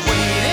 this.